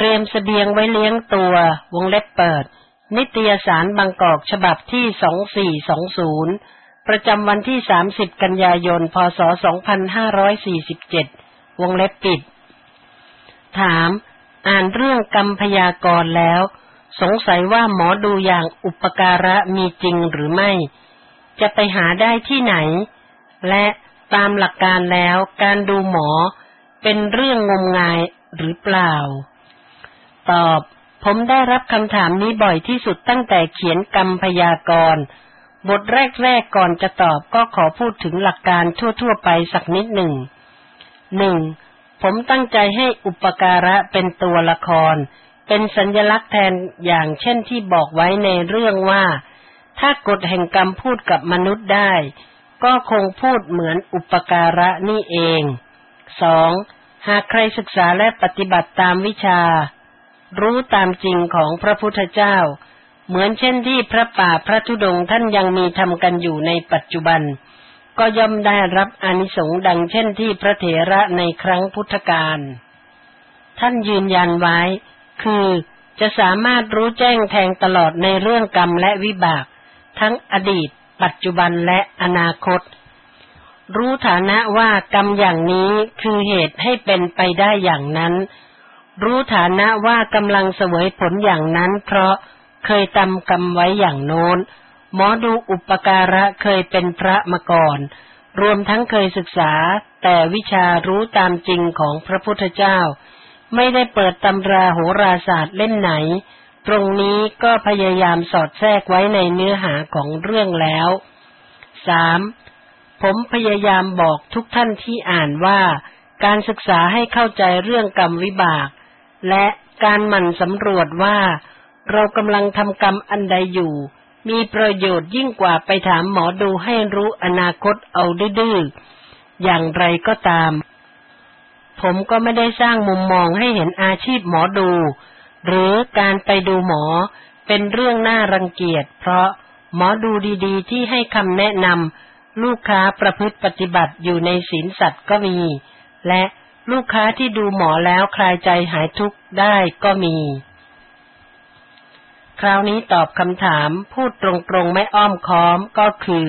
เตรียมสเสบียงไว้เลี้ยงตัว วงเล็บเปิด นิตยสารบางกอกฉบับที่ 2420 ประจำวันที่ 30 กันยายน พศ 2547 วงเล็บปิด ถาม อ่านเรื่องกรรมพยากรณ์แล้ว สงสัยว่าหมอดูอย่างอุปการะมีจริงหรือไม่ จะไปหาได้ที่ไหน และตามหลักการแล้วการดูหมอเป็นเรื่องงมงายหรือเปล่า ตอบ ผมได้รับคำถามนี้บ่อยที่สุดตั้งแต่เขียนกรรมพยากรณ์บทแรกๆก่อนจะตอบก็ขอพูดถึงหลักการทั่วๆไปสักนิดหนึ่งหนึ่งผมตั้งใจให้อุปการะเป็นตัวละคร เป็นสัญลักษณ์แทนอย่างเช่นที่บอกไว้ในเรื่องว่า ถ้ากฎแห่งกรรมพูดกับมนุษย์ได้ ก็คงพูดเหมือนอุปการะนี่เองสองหากใครศึกษาและปฏิบัติตามวิชา รู้ตามจริงของพระพุทธเจ้า เหมือนเช่นที่พระป่าพระธุดงท่านยังมีทำกันอยู่ในปัจจุบัน ก็ย่อมได้รับอนิสงส์ดังเช่นที่พระเถระในครั้งพุทธกาลท่านยืนยันไว้ คือจะสามารถรู้แจ้งแทงตลอดในเรื่องกรรมและวิบาก ทั้งอดีต ปัจจุบันและอนาคต รู้ฐานะว่ากรรมอย่างนี้คือเหตุให้เป็นไปได้อย่างนั้น รู้ฐานะว่ากำลังเสวยผลอย่างนั้น เพราะเคยตำกรรมไว้อย่างโน้น หมอดูอุปการะเคยเป็นพระมาก่อน รวมทั้งเคยศึกษา แต่วิชารู้ตามจริงของพระพุทธเจ้า ไม่ได้เปิดตำราโหราศาสตร์เล่นไหน ตรงนี้ก็พยายามสอดแทรกไว้ในเนื้อหาของเรื่องแล้วสามผมพยายามบอกทุกท่านที่อ่านว่า การศึกษาให้เข้าใจเรื่องกรรมวิบาก และการหมั่นสำรวจว่า เรากำลังทำกรรมอันใดอยู่ มีประโยชน์ยิ่งกว่าไปถามหมอดูให้รู้อนาคตเอาดื้ออย่างไรก็ตาม ผมก็ไม่ได้สร้างมุมมองให้เห็นอาชีพหมอดู หรือการไปดูหมอเป็นเรื่องน่ารังเกียจ เพราะหมอดูดีๆ ที่ให้คำแนะนำลูกค้าประพฤติปฏิบัติอยู่ในศีลสัตว์ก็มี และ ลูกค้าที่ดูหมอแล้วคลายใจหายทุกข์ได้ก็มี คราวนี้ตอบคำถามพูดตรงๆไม่อ้อมค้อมก็คือ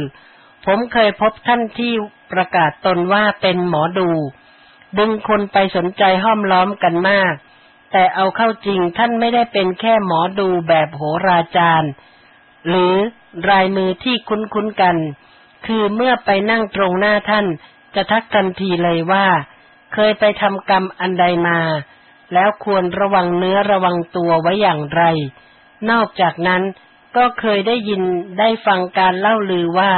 ผมเคยพบท่านที่ประกาศตนว่าเป็นหมอดู ดึงคนไปสนใจห้อมล้อมกันมาก แต่เอาเข้าจริงท่านไม่ได้เป็นแค่หมอดูแบบโหราจารย์ หรือรายมือที่คุ้นๆกัน คือเมื่อไปนั่งตรงหน้าท่านจะทักทันทีเลยว่า เคยไปทำกรรมอันใดมา แล้วควรระวังเนื้อระวังตัวไว้อย่างไร นอกจากนั้นก็เคยได้ยินได้ฟังการเล่าลือว่า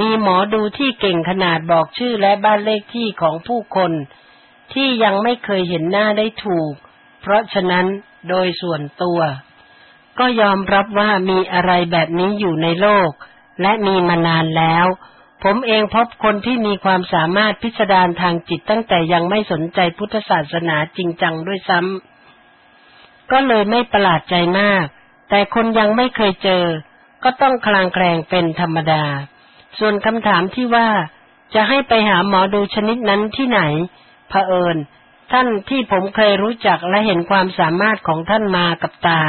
มีหมอดูที่เก่งขนาดบอกชื่อและบ้านเลขที่ของผู้คน ที่ยังไม่เคยเห็นหน้าได้ถูก เพราะฉะนั้นโดยส่วนตัว ก็ยอมรับว่ามีอะไรแบบนี้อยู่ในโลก และมีมานานแล้ว ผมเองพบคนที่มีความสามารถพิสดารทางจิตตั้งแต่ยังไม่สนใจพุทธศาสนาจริงจังด้วยซ้ำก็เลยไม่ประหลาดใจมาก แต่คนยังไม่เคยเจอ ก็ต้องคลางแคลงเป็นธรรมดา ส่วนคำถามที่ว่า จะให้ไปหาหมอดูชนิดนั้นที่ไหนเผอิญ ท่านที่ผมเคยรู้จักและเห็นความสามารถของท่านมากับตา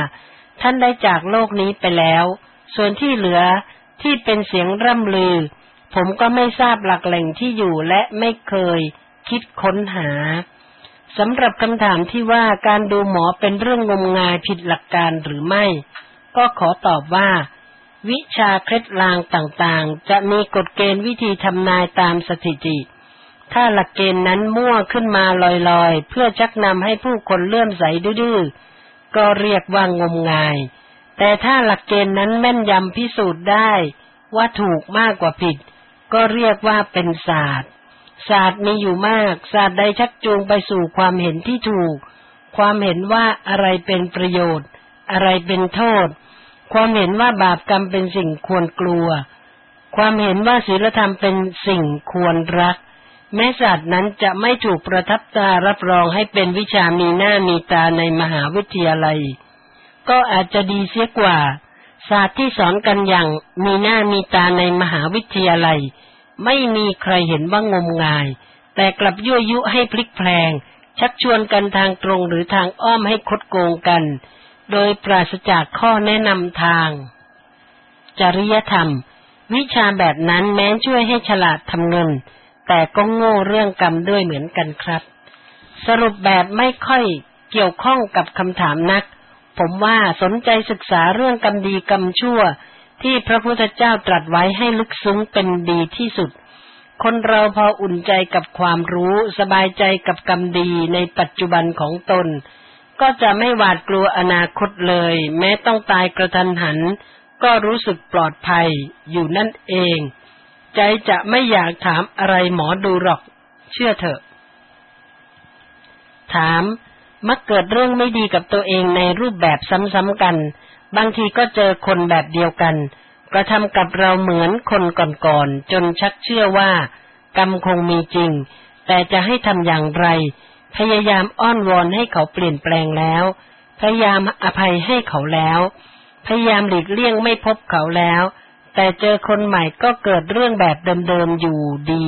ท่านได้จากโลกนี้ไปแล้ว ส่วนที่เหลือที่เป็นเสียงร่ำลือ ผมก็ไม่ทราบหลักแหล่งที่อยู่และไม่เคยคิดค้นหาสำหรับคำถามที่ว่าการดูหมอเป็นเรื่องงมงายผิดหลักการหรือไม่ ก็ขอตอบว่า วิชาเคล็ดลางต่างๆ จะมีกฎเกณฑ์วิธีทำนายตามสถิติ ถ้าหลักเกณฑ์นั้นมั่วขึ้นมาลอยๆ เพื่อชักนำให้ผู้คนเลื่อมใสดื้อๆก็เรียกว่างมงาย แต่ถ้าหลักเกณฑ์นั้นแม่นยำพิสูจน์ได้ ว่าถูกมากกว่าผิด ก็เรียกว่าเป็นศาสตร์ ศาสตร์มีอยู่มาก ศาสตร์ใดชักจูงไปสู่ความเห็นที่ถูก ความเห็นว่าอะไรเป็นประโยชน์ อะไรเป็นโทษ ความเห็นว่าบาปกรรมเป็นสิ่งควรกลัว ความเห็นว่าศีลธรรมเป็นสิ่งควรรัก แม้ศาสตร์นั้นจะไม่ถูกประทับตารับรองให้เป็นวิชามีหน้ามีตาในมหาวิทยาลัย ก็อาจจะดีเสียกว่า ศาสตร์ที่สอนกันอย่างมีหน้ามีตาในมหาวิทยาลัย ไม่มีใครเห็นว่างมงาย แต่กลับยั่วยุให้พลิกแพลง ชักชวนกันทางตรงหรือทางอ้อมให้คดโกงกัน โดยปราศจากข้อแนะนำทาง จริยธรรม วิชาแบบนั้นแม้ช่วยให้ฉลาดทำเงิน แต่ก็โง่เรื่องกรรมด้วยเหมือนกันครับ สรุปแบบไม่ค่อยเกี่ยวข้องกับคำถามนัก ผมว่าสนใจศึกษาเรื่องกรรมดีกรรมชั่ว ที่พระพุทธเจ้าตรัสไว้ให้ลึกซึ้งเป็นดีที่สุด คนเราพออุ่นใจกับความรู้ สบายใจกับกรรมดีในปัจจุบันของตน ก็จะไม่หวาดกลัวอนาคตเลย แม้ต้องตายกระทันหัน ก็รู้สึกปลอดภัยอยู่นั่นเอง ใจจะไม่อยากถามอะไรหมอดูหรอก เชื่อเถอะ ถาม มักเกิดเรื่องไม่ดีกับตัวเองในรูปแบบซ้ำๆกัน บางทีก็เจอคนแบบเดียวกัน กระทำกับเราเหมือนคนก่อนๆ จนชักเชื่อว่า กรรมคงมีจริง แต่จะให้ทำอย่างไร พยายามอ้อนวอนให้เขาเปลี่ยนแปลงแล้ว พยายามอภัยให้เขาแล้ว พยายามหลีกเลี่ยงไม่พบเขาแล้ว แต่เจอคนใหม่ก็เกิดเรื่องแบบเดิมๆ อยู่ดี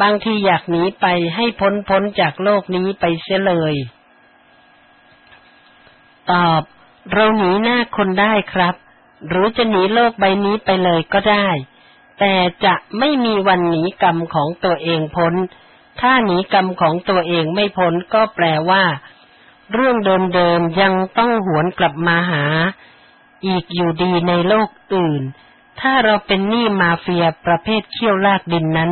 บางทีอยากหนีไปให้พ้นพ้นจากโลกนี้ไปเสียเลย ตอบ เราหนีหน้าคนได้ครับ หรือจะหนีโลกใบนี้ไปเลยก็ได้ แต่จะไม่มีวันหนีกรรมของตัวเองพ้น ถ้าหนีกรรมของตัวเองไม่พ้นก็แปลว่า เรื่องเดิมๆยังต้องหวนกลับมาหา อีกอยู่ดีในโลกอื่น ถ้าเราเป็นหนี้มาเฟียประเภทเขี้ยวลากดินนั้น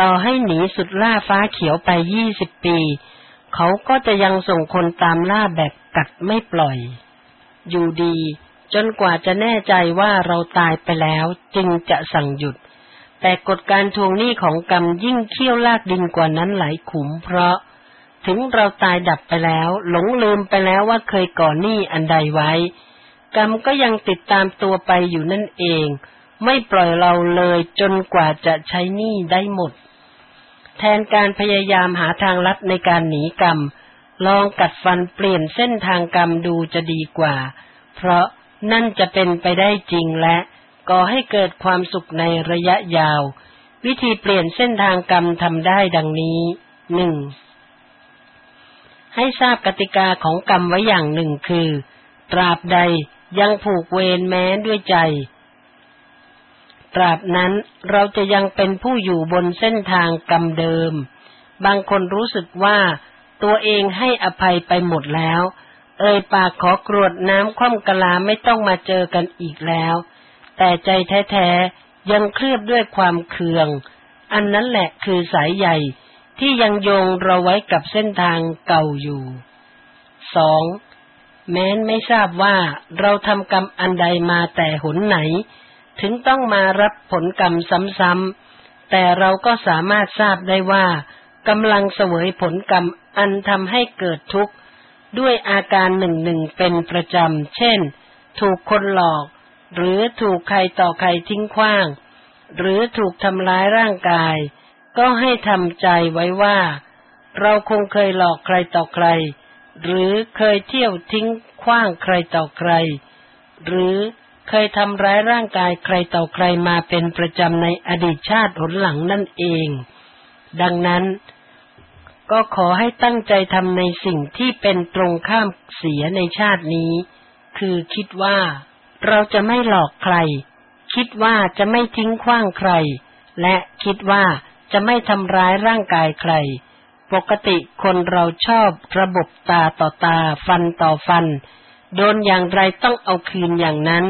ต่อให้หนีสุดล่าฟ้าเขียวไปยี่สิบปี เขาก็จะยังส่งคนตามล่าแบบ กัดไม่ปล่อย อยู่ดี จนกว่าจะแน่ใจว่าเราตายไปแล้วจึงจะสั่งหยุด แต่กฎการทวงหนี้ของกรรมยิ่งเขี้ยวลากดินกว่านั้นหลายขุมเพราะ ถึงเราตายดับไปแล้ว หลงลืมไปแล้วว่าเคยก่อหนี้อันใดไว้ กรรมก็ยังติดตามตัวไปอยู่นั่นเอง ไม่ปล่อยเราเลยจนกว่าจะใช้หนี้ได้หมด แทนการพยายามหาทางลัดในการหนีกรรม ลองกัดฟันเปลี่ยนเส้นทางกรรมดูจะดีกว่า เพราะนั่นจะเป็นไปได้จริงและก่อให้เกิดความสุขในระยะยาว วิธีเปลี่ยนเส้นทางกรรมทำได้ดังนี้หนึ่งให้ทราบกติกาของกรรมไว้อย่างหนึ่งคือ ตราบใดยังผูกเวรแม้ด้วยใจ ตราบนั้นเราจะยังเป็นผู้อยู่บนเส้นทางกรรมเดิม บางคนรู้สึกว่า ตัวเองให้อภัยไปหมดแล้ว เอ่ยปากขอกรวดน้ำคว่ำกะลาไม่ต้องมาเจอกันอีกแล้ว แต่ใจแท้ๆยังเคลือบด้วยความเคือง อันนั้นแหละคือสายใหญ่ที่ยังโยงเราไว้กับเส้นทางเก่าอยู่สองแม้นไม่ทราบว่าเราทำกรรมอันใดมาแต่หนไหน ถึงต้องมารับผลกรรมซ้ำๆแต่เราก็สามารถทราบได้ว่ากำลังเสวยผลกรรม อันทำให้เกิดทุกข์ ด้วยอาการหนึ่งหนึ่งเป็นประจำ เช่น ถูกคนหลอก หรือถูกใครต่อใครทิ้งขว้าง หรือถูกทำร้ายร่างกาย ก็ให้ทำใจไว้ว่า เราคงเคยหลอกใครต่อใคร หรือเคยเที่ยวทิ้งขว้างใครต่อใคร หรือเคยทำร้ายร่างกายใครต่อใครมาเป็นประจำในอดีตชาติหนหลังนั่นเอง ดังนั้น ก็ขอให้ตั้งใจทำในสิ่งที่เป็นตรงข้ามเสียในชาตินี้ คือคิดว่า เราจะไม่หลอกใคร คิดว่าจะไม่ทิ้งขว้างใคร และคิดว่าจะไม่ทำร้ายร่างกายใคร ปกติคนเราชอบระบบตาต่อตาฟันต่อฟัน โดนอย่างไรต้องเอาคืนอย่างนั้น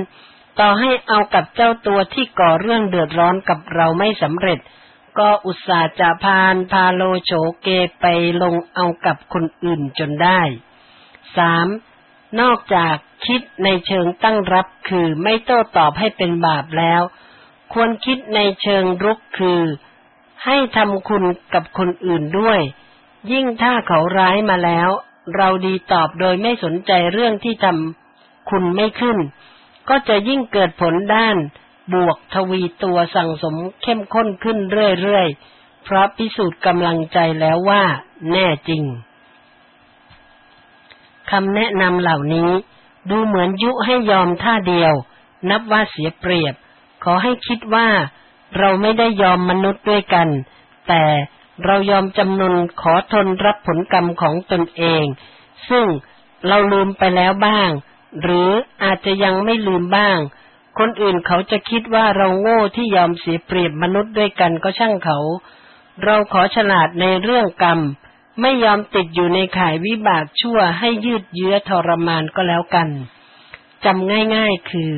ต่อให้เอากับเจ้าตัวที่ก่อเรื่องเดือดร้อนกับเราไม่สำเร็จ ก็อุตส่าห์จะพานพาโลโฉเกไปลงเอากับคนอื่นจนได้สามนอกจากคิดในเชิงตั้งรับคือไม่โต้ตอบให้เป็นบาปแล้ว ควรคิดในเชิงรุกคือ ให้ทำคุณกับคนอื่นด้วย ยิ่งถ้าเขาร้ายมาแล้ว เราดีตอบโดยไม่สนใจเรื่องที่ทำคุณไม่ขึ้น ก็จะยิ่งเกิดผลด้าน บวกทวีตัวสั่งสมเข้มข้นขึ้นเรื่อยๆ เพราะพิสูจน์กำลังใจแล้วว่า แน่จริงคำแนะนำเหล่านี้ดูเหมือนยุให้ยอมท่าเดียว นับว่าเสียเปรียบ ขอให้คิดว่า เราไม่ได้ยอมมนุษย์ด้วยกัน แต่เรายอมจำนนขอทนรับผลกรรมของตนเอง ซึ่งเราลืมไปแล้วบ้าง หรืออาจจะยังไม่ลืมบ้าง คนอื่นเขาจะคิดว่าเราโง่ที่ยอมเสียเปรียบมนุษย์ด้วยกันก็ช่างเขา เราขอฉลาดในเรื่องกรรม ไม่ยอมติดอยู่ในข่ายวิบากชั่วให้ยืดเยื้อทรมานก็แล้วกันจำง่ายๆคือ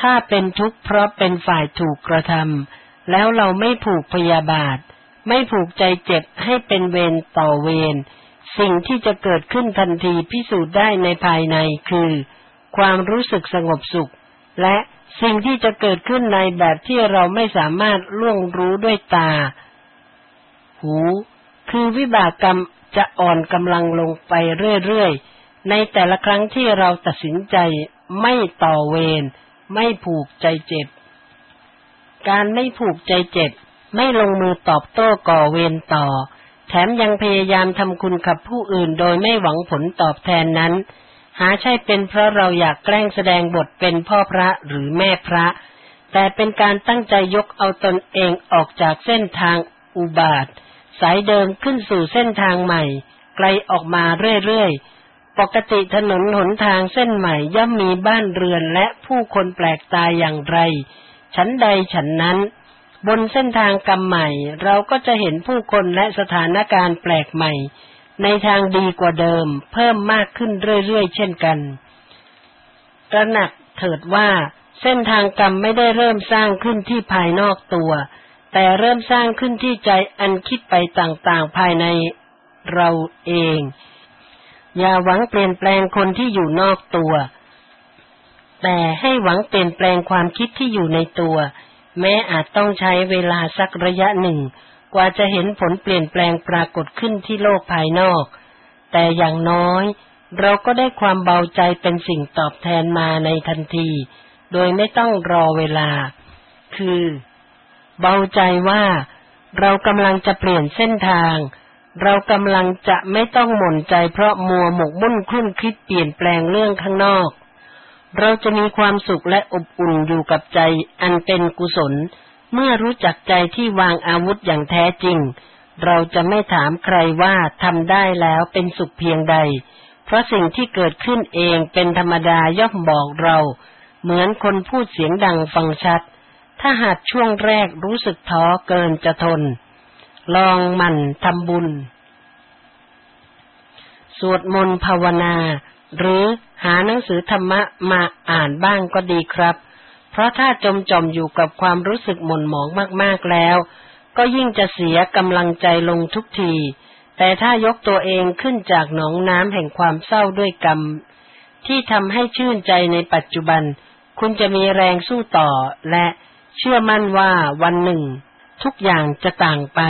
ถ้าเป็นทุกข์เพราะเป็นฝ่ายถูกกระทำแล้วเราไม่ผูกพยาบาท ไม่ผูกใจเจ็บให้เป็นเวรต่อเวรสิ่งที่จะเกิดขึ้นทันทีพิสูจน์ได้ในภายในคือ ความรู้สึกสงบสุข และ สิ่งที่จะเกิดขึ้นในแบบที่เราไม่สามารถล่วงรู้ด้วยตา หู คือวิบากกรรมจะอ่อนกำลังลงไปเรื่อยๆ ในแต่ละครั้งที่เราตัดสินใจไม่ต่อเวร ไม่ผูกใจเจ็บ การไม่ผูกใจเจ็บ ไม่ลงมือตอบโต้ก่อเวรต่อ แถมยังพยายามทำคุณกับผู้อื่นโดยไม่หวังผลตอบแทนนั้น หาใช่เป็นเพราะเราอยากแกล้งแสดงบทเป็นพ่อพระหรือแม่พระ แต่เป็นการตั้งใจยกเอาตนเองออกจากเส้นทางอุบาท สายเดิมขึ้นสู่เส้นทางใหม่ ไกลออกมาเรื่อยๆ ปกติถนนหนทางเส้นใหม่ย่อมมีบ้านเรือนและผู้คนแปลกตายอย่างไร ฉันใดฉันนั้น บนเส้นทางกรรมใหม่ เราก็จะเห็นผู้คนและสถานการณ์แปลกใหม่ ในทางดีกว่าเดิม เพิ่มมากขึ้นเรื่อยๆเช่นกันตระหนักเถิดว่าเส้นทางกรรมไม่ได้เริ่มสร้างขึ้นที่ภายนอกตัว แต่เริ่มสร้างขึ้นที่ใจอันคิดไปต่างๆภายในเราเอง อย่าหวังเปลี่ยนแปลงคนที่อยู่นอกตัว แต่ให้หวังเปลี่ยนแปลงความคิดที่อยู่ในตัว แม้อาจต้องใช้เวลาสักระยะหนึ่ง กว่าจะเห็นผลเปลี่ยนแปลงปรากฏขึ้นที่โลกภายนอก แต่อย่างน้อย เราก็ได้ความเบาใจเป็นสิ่งตอบแทนมาในทันที โดยไม่ต้องรอเวลา คือ เบาใจว่า เรากำลังจะเปลี่ยนเส้นทาง เรากำลังจะไม่ต้องหม่นใจเพราะมัวหมกมุ่นคลุ่นคิดเปลี่ยนแปลงเรื่องข้างนอก เราจะมีความสุขและอบอุ่นอยู่กับใจอันเป็นกุศล เมื่อรู้จักใจที่วางอาวุธอย่างแท้จริง เราจะไม่ถามใครว่าทำได้แล้วเป็นสุขเพียงใด เพราะสิ่งที่เกิดขึ้นเองเป็นธรรมดาย่อมบอกเรา เหมือนคนพูดเสียงดังฟังชัด ถ้าหากช่วงแรกรู้สึกท้อเกินจะทน ลองมันทำบุญ สวดมนต์ภาวนา หรือหาหนังสือธรรมะมาอ่านบ้างก็ดีครับ ราะถ้าจมจอมอยู่กับความรู้สึกหม่นหมองมากๆแล้ว ก็ยิ่งจะเสียกำลังใจลงทุกที แต่ถ้ายกตัวเองขึ้นจากหนองน้ำแห่งความเศร้าด้วยกรรม ที่ทำให้ชื่นใจในปัจจุบัน คุณจะมีแรงสู้ต่อและเชื่อมั่นว่าวันหนึ่ง ทุกอย่างจะต่างไป